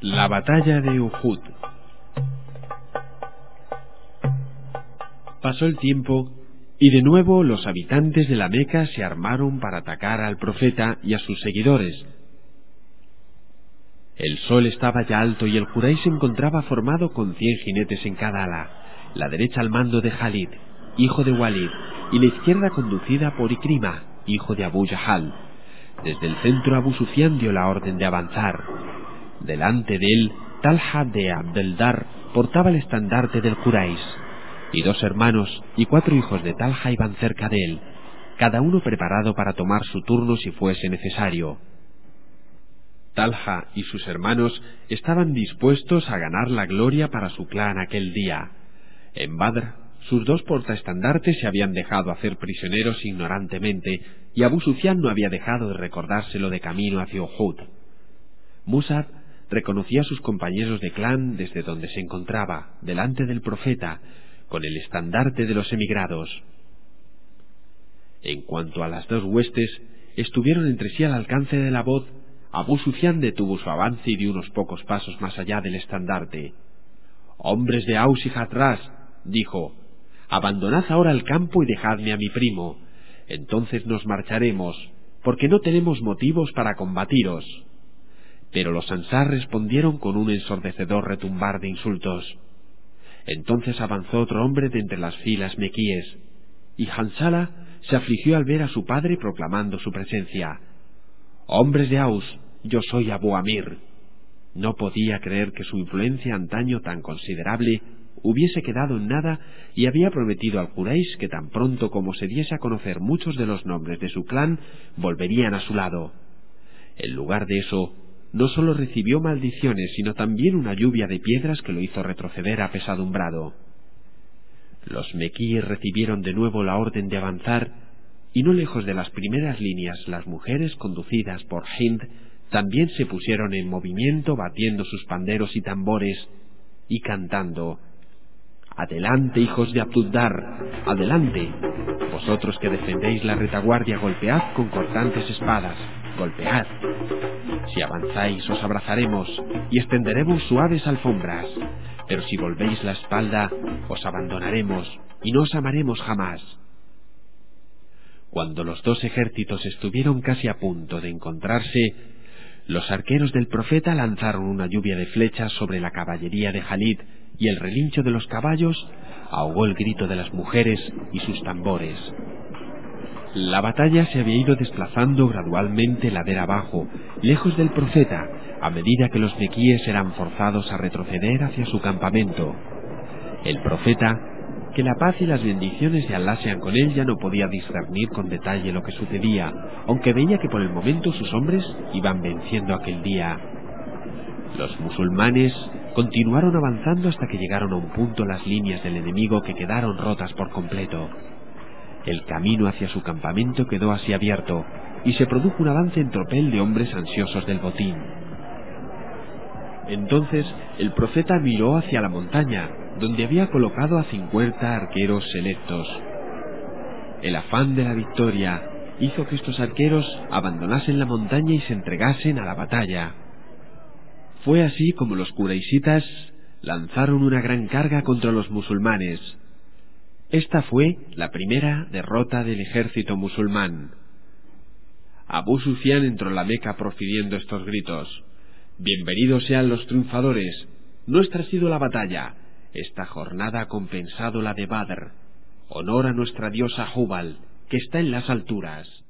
La batalla de Uhud. Pasó el tiempo y de nuevo los habitantes de la Meca se armaron para atacar al profeta y a sus seguidores. El sol estaba ya alto y el Juray se encontraba formado con cien jinetes en cada ala, la derecha al mando de Khalid, hijo de Walid, y la izquierda conducida por Ikrima, hijo de Abu Yahal. Desde el centro Abu Sufyan dio la orden de avanzar. Delante de él, Talha de Abdeldar portaba el estandarte del Quraysh, y dos hermanos y cuatro hijos de Talha iban cerca de él, cada uno preparado para tomar su turno si fuese necesario. Talha y sus hermanos estaban dispuestos a ganar la gloria para su clan aquel día. En Badr, sus dos portaestandartes se habían dejado hacer prisioneros ignorantemente y Abu Sufyan no había dejado de recordárselo de camino hacia Uhud. Musab reconocía a sus compañeros de clan desde donde se encontraba, delante del profeta, con el estandarte de los emigrados. En cuanto a las dos huestes, estuvieron entre sí al alcance de la voz, Abu Sufyan detuvo su avance y dio unos pocos pasos más allá del estandarte. Hombres de Aus y Hatras, dijo, abandonad ahora el campo y dejadme a mi primo. Entonces nos marcharemos, porque no tenemos motivos para combatiros. Pero los ansar respondieron con un ensordecedor retumbar de insultos. Entonces avanzó otro hombre de entre las filas mequíes, y Hansala se afligió al ver a su padre proclamando su presencia. Hombres de Aus, yo soy Abu Amir. No podía creer que su influencia antaño tan considerable hubiese quedado en nada y había prometido al Quraysh que tan pronto como se diese a conocer muchos de los nombres de su clan, volverían a su lado. En lugar de eso, no sólo recibió maldiciones, sino también una lluvia de piedras que lo hizo retroceder apesadumbrado. Los mequíes recibieron de nuevo la orden de avanzar, y no lejos de las primeras líneas las mujeres conducidas por Hind también se pusieron en movimiento batiendo sus panderos y tambores y cantando Adelante, hijos de Abduddar, adelante. Vosotros que defendéis la retaguardia, golpead con cortantes espadas, golpead. Si avanzáis, os abrazaremos y extenderemos suaves alfombras. Pero si volvéis la espalda, os abandonaremos y no os amaremos jamás. Cuando los dos ejércitos estuvieron casi a punto de encontrarse, los arqueros del profeta lanzaron una lluvia de flechas sobre la caballería de Jalid y el relincho de los caballos ahogó el grito de las mujeres y sus tambores. La batalla se había ido desplazando gradualmente ladera abajo, lejos del profeta, a medida que los mequíes eran forzados a retroceder hacia su campamento. El profeta, que la paz y las bendiciones de Alá con él, ya no podía discernir con detalle lo que sucedía, aunque veía que por el momento sus hombres iban venciendo aquel día. Los musulmanes continuaron avanzando hasta que llegaron a un punto las líneas del enemigo que quedaron rotas por completo. El camino hacia su campamento quedó así abierto y se produjo un avance en tropel de hombres ansiosos del botín. Entonces el profeta miró hacia la montaña, donde había colocado a cincuenta arqueros selectos. El afán de la victoria hizo que estos arqueros abandonasen la montaña y se entregasen a la batalla. Fue así como los curaisitas lanzaron una gran carga contra los musulmanes. Esta fue la primera derrota del ejército musulmán. Abu Sufyan entró en la Meca profiriendo estos gritos. Bienvenidos sean los triunfadores. Nuestra ha sido la batalla. Esta jornada ha compensado la de Badr. Honor a nuestra diosa Jubal, que está en las alturas.